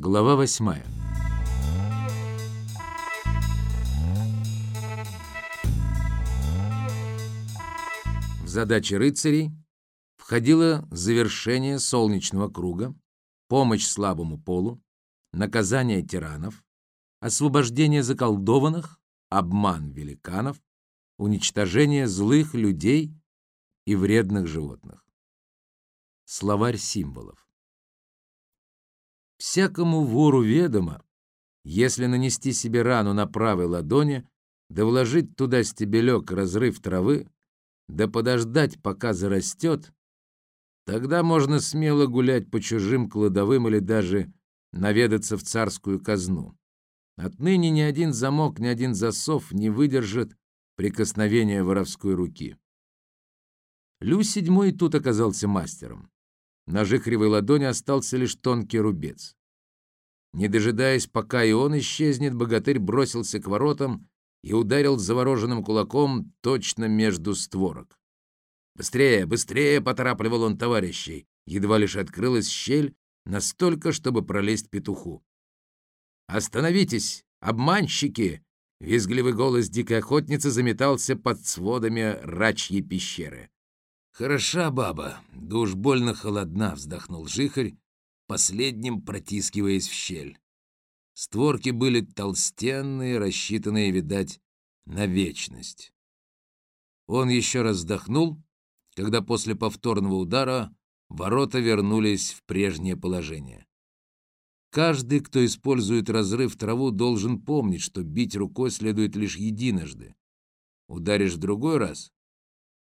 Глава восьмая. В задачи рыцарей входило завершение солнечного круга, помощь слабому полу, наказание тиранов, освобождение заколдованных, обман великанов, уничтожение злых людей и вредных животных. Словарь символов. Всякому вору ведомо, если нанести себе рану на правой ладони, да вложить туда стебелек разрыв травы, да подождать, пока зарастет, тогда можно смело гулять по чужим кладовым или даже наведаться в царскую казну. Отныне ни один замок, ни один засов не выдержит прикосновения воровской руки. Лю седьмой тут оказался мастером. На жихревой ладони остался лишь тонкий рубец. Не дожидаясь, пока и он исчезнет, богатырь бросился к воротам и ударил завороженным кулаком точно между створок. «Быстрее, быстрее!» — поторапливал он товарищей. Едва лишь открылась щель, настолько, чтобы пролезть петуху. «Остановитесь, обманщики!» Визгливый голос дикой охотницы заметался под сводами рачьей пещеры. «Хороша баба, да уж больно холодна», — вздохнул жихарь, последним протискиваясь в щель. Створки были толстенные, рассчитанные, видать, на вечность. Он еще раз вздохнул, когда после повторного удара ворота вернулись в прежнее положение. Каждый, кто использует разрыв траву, должен помнить, что бить рукой следует лишь единожды. Ударишь другой раз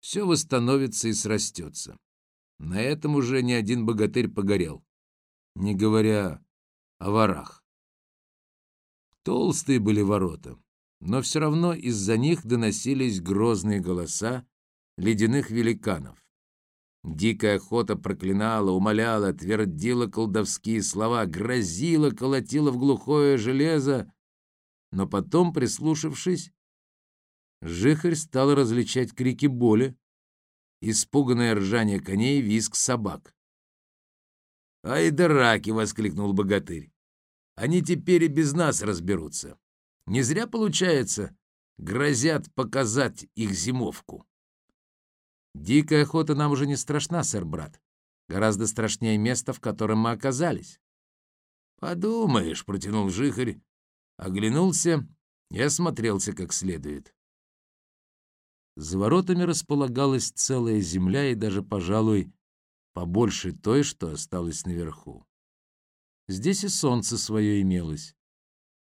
все восстановится и срастется. На этом уже ни один богатырь погорел, не говоря о ворах. Толстые были ворота, но все равно из-за них доносились грозные голоса ледяных великанов. Дикая охота проклинала, умоляла, твердила колдовские слова, грозила, колотила в глухое железо, но потом, прислушавшись, Жихарь стал различать крики боли, испуганное ржание коней, визг собак. «Ай да раки!» — воскликнул богатырь. «Они теперь и без нас разберутся. Не зря, получается, грозят показать их зимовку». «Дикая охота нам уже не страшна, сэр-брат. Гораздо страшнее место, в котором мы оказались». «Подумаешь», — протянул жихарь, оглянулся и осмотрелся как следует. За воротами располагалась целая земля и даже, пожалуй, побольше той, что осталось наверху. Здесь и солнце свое имелось.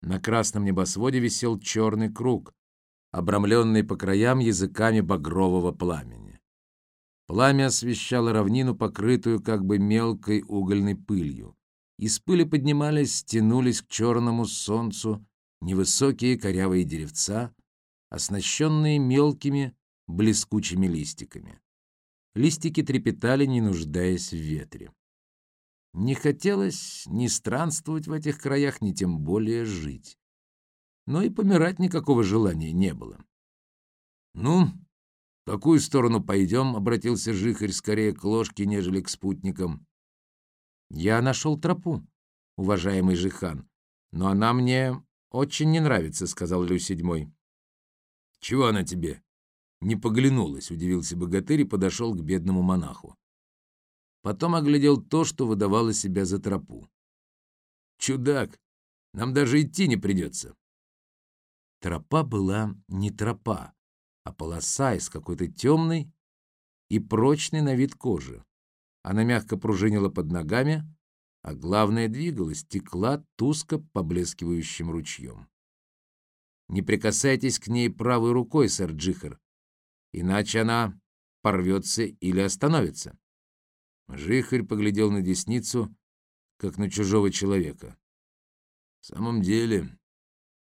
На красном небосводе висел черный круг, обрамленный по краям языками багрового пламени. Пламя освещало равнину, покрытую как бы мелкой угольной пылью. Из пыли поднимались, тянулись к черному солнцу невысокие корявые деревца, оснащенные мелкими блескучими листиками. Листики трепетали, не нуждаясь в ветре. Не хотелось ни странствовать в этих краях, ни тем более жить. Но и помирать никакого желания не было. «Ну, в какую сторону пойдем?» — обратился Жихарь скорее к ложке, нежели к спутникам. «Я нашел тропу, уважаемый Жихан, но она мне очень не нравится», — сказал Лю седьмой. «Чего она тебе?» Не поглянулась, удивился богатырь и подошел к бедному монаху. Потом оглядел то, что выдавало себя за тропу. «Чудак, нам даже идти не придется». Тропа была не тропа, а полоса из какой-то темной и прочной на вид кожи. Она мягко пружинила под ногами, а главное двигалась, текла туско поблескивающим ручьем. «Не прикасайтесь к ней правой рукой, сэр Джихар», иначе она порвется или остановится. Жихарь поглядел на десницу, как на чужого человека. В самом деле,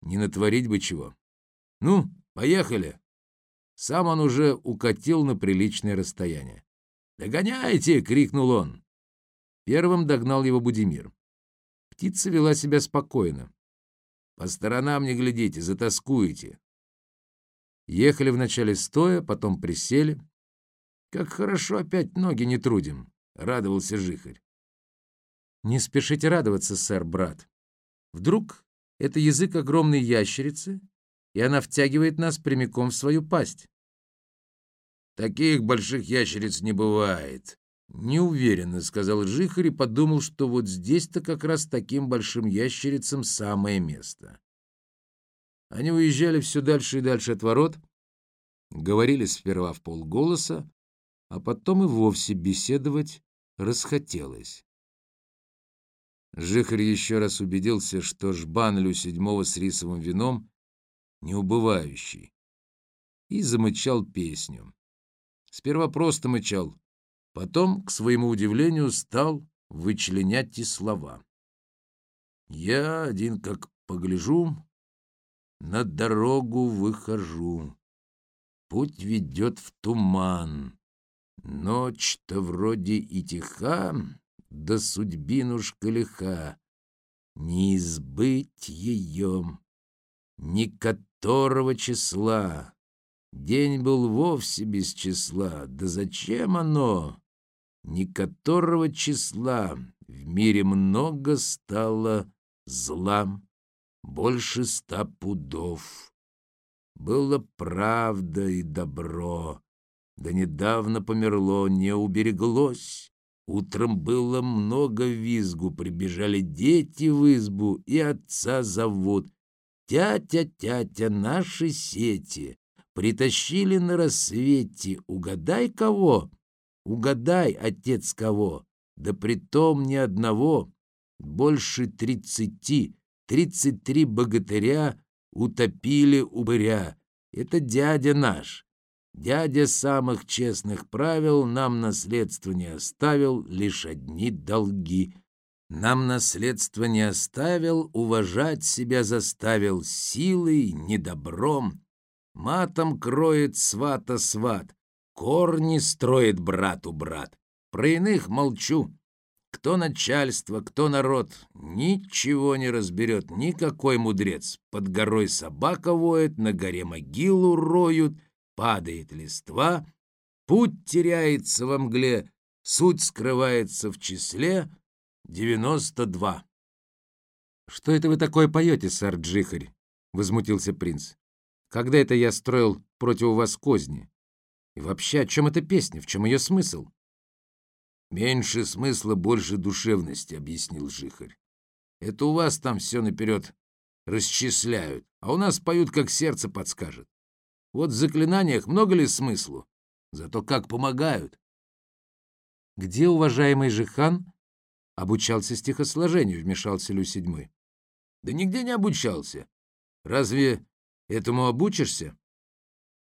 не натворить бы чего. Ну, поехали. Сам он уже укатил на приличное расстояние. «Догоняйте!» — крикнул он. Первым догнал его Будимир. Птица вела себя спокойно. «По сторонам не глядите, затаскуете. Ехали вначале стоя, потом присели. «Как хорошо опять ноги не трудим», — радовался Жихарь. Не спешите радоваться, сэр, брат. Вдруг это язык огромной ящерицы, и она втягивает нас прямиком в свою пасть. Таких больших ящериц не бывает. Неуверенно, сказал Жихарь и подумал, что вот здесь-то как раз таким большим ящерицам самое место. Они уезжали все дальше и дальше от ворот, говорили сперва в полголоса, а потом и вовсе беседовать расхотелось. Жихарь еще раз убедился, что жбан седьмого с рисовым вином неубывающий, и замычал песню. Сперва просто мычал, потом, к своему удивлению, стал вычленять и слова. «Я один как погляжу, на дорогу выхожу. Путь ведет в туман. Ночь-то вроде и тиха, да судьбинушка лиха. Не избыть ее, ни которого числа. День был вовсе без числа, да зачем оно? Ни которого числа в мире много стало зла, больше ста пудов. Было правда и добро, да недавно померло, не убереглось. Утром было много визгу, прибежали дети в избу, и отца зовут. Тятя, тятя, наши сети притащили на рассвете, угадай кого, угадай, отец кого, да притом ни одного, больше тридцати, тридцать три богатыря утопили упыря. Это дядя наш. Дядя самых честных правил нам наследство не оставил, лишь одни долги. Нам наследство не оставил, уважать себя заставил силой, недобром. Матом кроет свата сват, корни строит брату брат. Про иных молчу. Кто начальство, кто народ, ничего не разберет никакой мудрец. Под горой собака воет, на горе могилу роют, падает листва, путь теряется во мгле, суть скрывается в числе девяносто два. «Что это вы такое поете, сэр Джихарь?» — возмутился принц. Когда это я строил против вас козни? И вообще, о чем эта песня? В чем ее смысл? Меньше смысла, больше душевности, объяснил Жихарь. Это у вас там все наперед расчисляют, а у нас поют, как сердце подскажет. Вот в заклинаниях много ли смыслу? Зато как помогают. Где уважаемый Жихан обучался стихосложению, вмешался Лю седьмой. Да нигде не обучался. Разве Этому обучишься?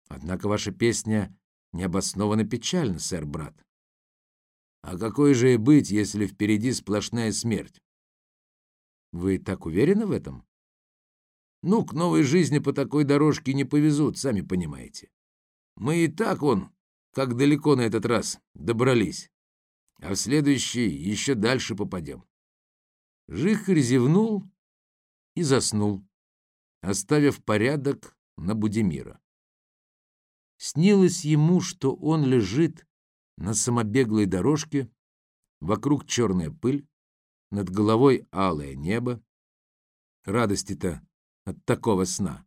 Однако ваша песня необоснованно печальна, сэр-брат. А какой же и быть, если впереди сплошная смерть? Вы так уверены в этом? Ну, к новой жизни по такой дорожке не повезут, сами понимаете. Мы и так, он, как далеко на этот раз добрались, а в следующий еще дальше попадем. Жихарь зевнул и заснул оставив порядок на Будимира. Снилось ему, что он лежит на самобеглой дорожке, вокруг черная пыль, над головой алое небо. Радости-то от такого сна.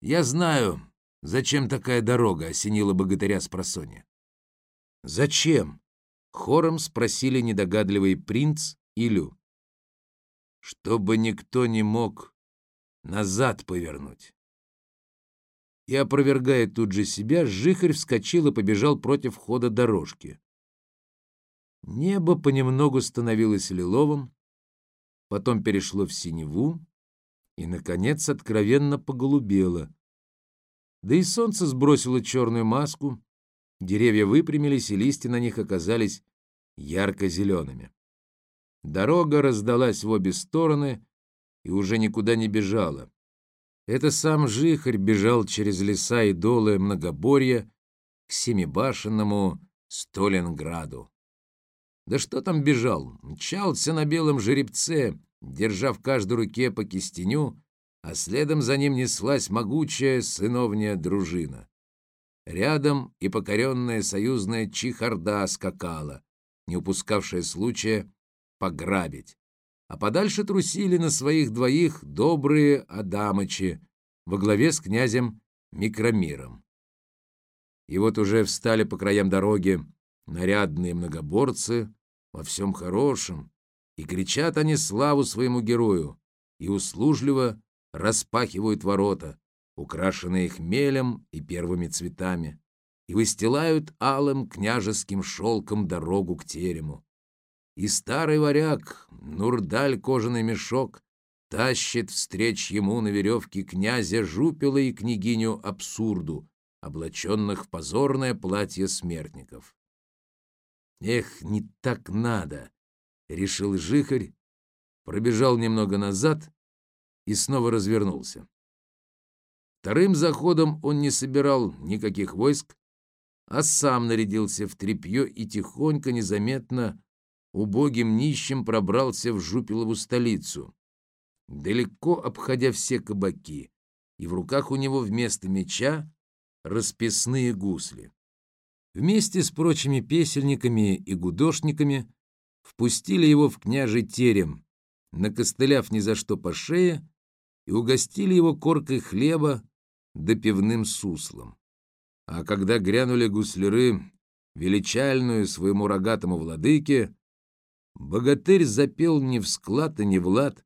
«Я знаю, зачем такая дорога», — осенила богатыря с просонья. «Зачем?» — хором спросили недогадливый принц и Лю. «Чтобы никто не мог назад повернуть. И, опровергая тут же себя, Жихарь вскочил и побежал против хода дорожки. Небо понемногу становилось лиловым, потом перешло в синеву и, наконец, откровенно поголубело. Да и солнце сбросило черную маску, деревья выпрямились, и листья на них оказались ярко-зелеными. Дорога раздалась в обе стороны, и уже никуда не бежала. Это сам Жихарь бежал через леса и долы многоборья к семибашенному Сталинграду. Да что там бежал? Мчался на белом жеребце, держа в каждой руке по кистеню, а следом за ним неслась могучая сыновняя дружина. Рядом и покоренная союзная чехарда скакала. не упускавшая случая пограбить, а подальше трусили на своих двоих добрые Адамычи во главе с князем Микромиром. И вот уже встали по краям дороги нарядные многоборцы во всем хорошем, и кричат они славу своему герою, и услужливо распахивают ворота, украшенные хмелем и первыми цветами, и выстилают алым княжеским шелком дорогу к терему. И старый варяг, Нурдаль кожаный мешок, тащит встреч ему на веревке князя Жупила и княгиню Абсурду, облаченных в позорное платье смертников. «Эх, не так надо!» — решил Жихарь, пробежал немного назад и снова развернулся. Вторым заходом он не собирал никаких войск, а сам нарядился в тряпье и тихонько, незаметно, убогим нищим пробрался в Жупилову столицу, далеко обходя все кабаки, и в руках у него вместо меча расписные гусли. Вместе с прочими песельниками и гудошниками впустили его в княжий терем, накостыляв ни за что по шее, и угостили его коркой хлеба да пивным суслом. А когда грянули гусляры величальную своему рогатому владыке, богатырь запел не в склад и не в лад,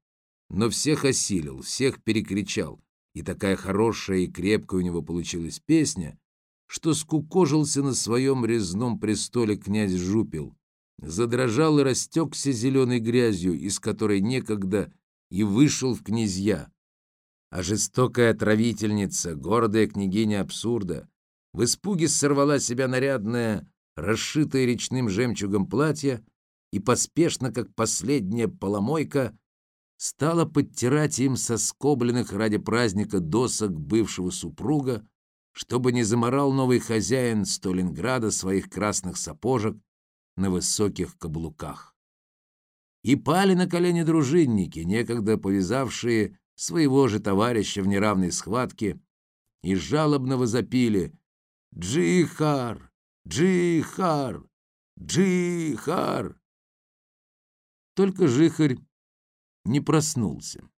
но всех осилил, всех перекричал, и такая хорошая и крепкая у него получилась песня, что скукожился на своем резном престоле князь Жупил, задрожал и растекся зеленой грязью, из которой некогда и вышел в князья. А жестокая отравительница, гордая княгиня абсурда, в испуге сорвала себя нарядное, расшитое речным жемчугом платье и поспешно, как последняя поломойка, стала подтирать им соскобленных ради праздника досок бывшего супруга, чтобы не заморал новый хозяин Сталинграда своих красных сапожек на высоких каблуках. И пали на колени дружинники, некогда повязавшие своего же товарища в неравной схватке, и жалобно возопили «Джихар! Джихар! Джихар!» Только жихарь не проснулся.